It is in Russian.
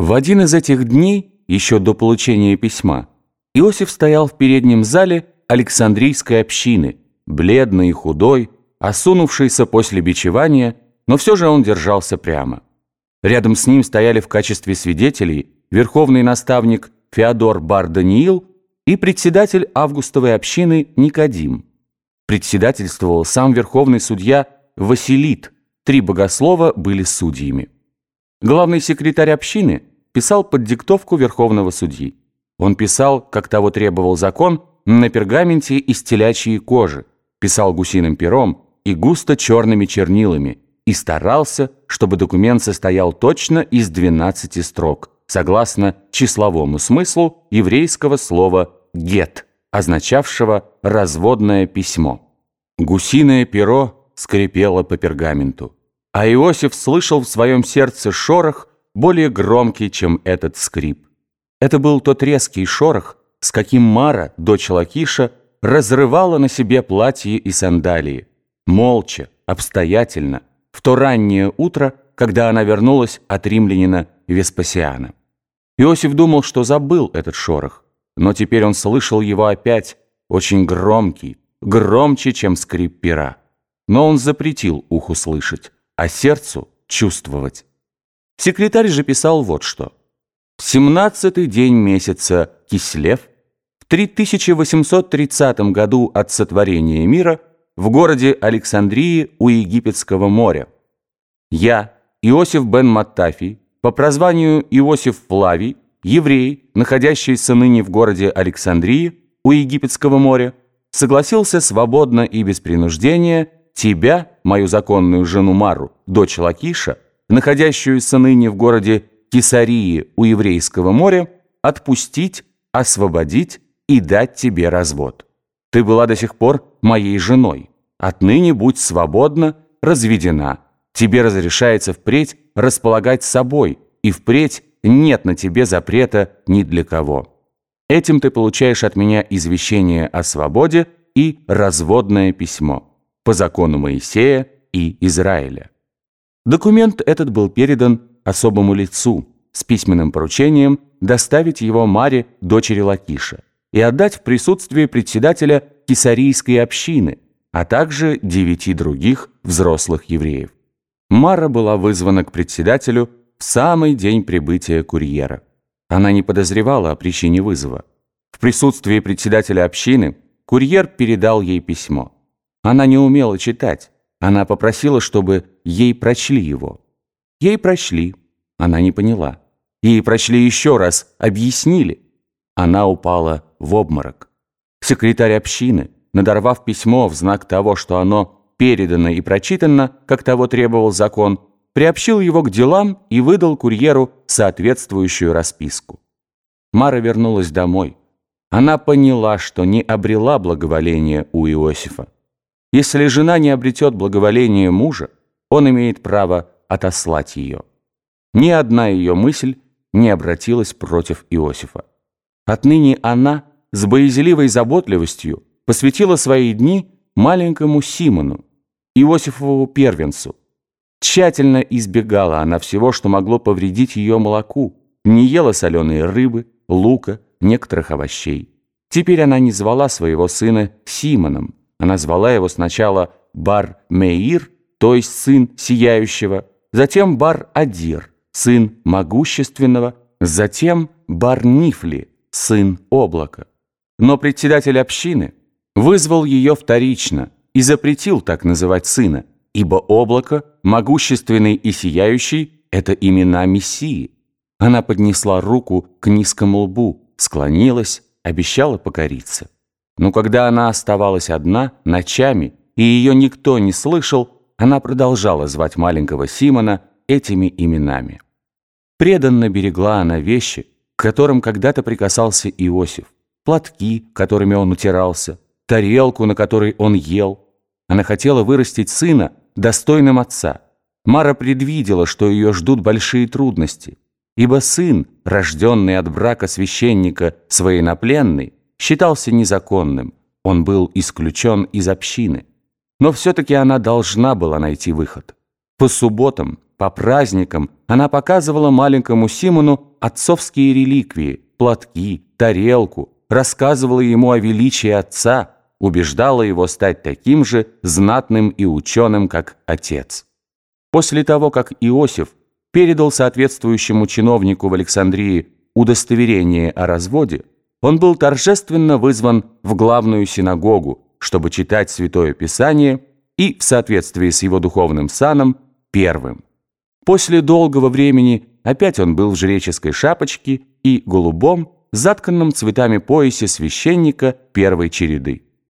В один из этих дней, еще до получения письма, Иосиф стоял в переднем зале Александрийской общины, бледный и худой, осунувшийся после бичевания, но все же он держался прямо. Рядом с ним стояли в качестве свидетелей верховный наставник Феодор Бар-Даниил и председатель августовой общины Никодим. Председательствовал сам верховный судья Василит, три богослова были судьями. Главный секретарь общины писал под диктовку верховного судьи. Он писал, как того требовал закон, на пергаменте из телячьей кожи, писал гусиным пером и густо черными чернилами и старался, чтобы документ состоял точно из 12 строк, согласно числовому смыслу еврейского слова «гет», означавшего «разводное письмо». Гусиное перо скрипело по пергаменту, а Иосиф слышал в своем сердце шорох, более громкий, чем этот скрип. Это был тот резкий шорох, с каким Мара, дочь Лакиша, разрывала на себе платье и сандалии, молча, обстоятельно, в то раннее утро, когда она вернулась от римлянина Веспасиана. Иосиф думал, что забыл этот шорох, но теперь он слышал его опять, очень громкий, громче, чем скрип пера. Но он запретил уху слышать, а сердцу чувствовать. Секретарь же писал вот что. В семнадцатый день месяца Кислев, в 3830 году от сотворения мира, в городе Александрии у Египетского моря. Я, Иосиф бен Маттафий, по прозванию Иосиф Флавий, еврей, находящийся ныне в городе Александрии у Египетского моря, согласился свободно и без принуждения тебя, мою законную жену Мару, дочь Лакиша, находящуюся ныне в городе Кесарии у Еврейского моря, отпустить, освободить и дать тебе развод. Ты была до сих пор моей женой. Отныне будь свободна, разведена. Тебе разрешается впредь располагать собой, и впредь нет на тебе запрета ни для кого. Этим ты получаешь от меня извещение о свободе и разводное письмо по закону Моисея и Израиля. Документ этот был передан особому лицу с письменным поручением доставить его Маре, дочери Лакиша, и отдать в присутствии председателя Кесарийской общины, а также девяти других взрослых евреев. Мара была вызвана к председателю в самый день прибытия курьера. Она не подозревала о причине вызова. В присутствии председателя общины курьер передал ей письмо. Она не умела читать. Она попросила, чтобы ей прочли его. Ей прочли. Она не поняла. Ей прочли еще раз, объяснили. Она упала в обморок. Секретарь общины, надорвав письмо в знак того, что оно передано и прочитано, как того требовал закон, приобщил его к делам и выдал курьеру соответствующую расписку. Мара вернулась домой. Она поняла, что не обрела благоволения у Иосифа. Если жена не обретет благоволение мужа, он имеет право отослать ее. Ни одна ее мысль не обратилась против Иосифа. Отныне она с боязливой заботливостью посвятила свои дни маленькому Симону, Иосифову первенцу. Тщательно избегала она всего, что могло повредить ее молоку, не ела соленые рыбы, лука, некоторых овощей. Теперь она не звала своего сына Симоном, она звала его сначала Бар-Меир, то есть сын сияющего, затем Бар-Адир, сын могущественного, затем Бар-Нифли, сын облака. Но председатель общины вызвал ее вторично и запретил так называть сына, ибо облако, могущественный и сияющий, это имена Мессии. Она поднесла руку к низкому лбу, склонилась, обещала покориться. Но когда она оставалась одна, ночами, и ее никто не слышал, она продолжала звать маленького Симона этими именами. Преданно берегла она вещи, к которым когда-то прикасался Иосиф, платки, которыми он утирался, тарелку, на которой он ел. Она хотела вырастить сына достойным отца. Мара предвидела, что ее ждут большие трудности, ибо сын, рожденный от брака священника с военнопленной, считался незаконным, он был исключен из общины. Но все-таки она должна была найти выход. По субботам, по праздникам она показывала маленькому Симону отцовские реликвии, платки, тарелку, рассказывала ему о величии отца, убеждала его стать таким же знатным и ученым, как отец. После того, как Иосиф передал соответствующему чиновнику в Александрии удостоверение о разводе, он был торжественно вызван в главную синагогу, чтобы читать Святое Писание и, в соответствии с его духовным саном, первым. После долгого времени опять он был в жреческой шапочке и голубом, затканном цветами поясе священника первой череды.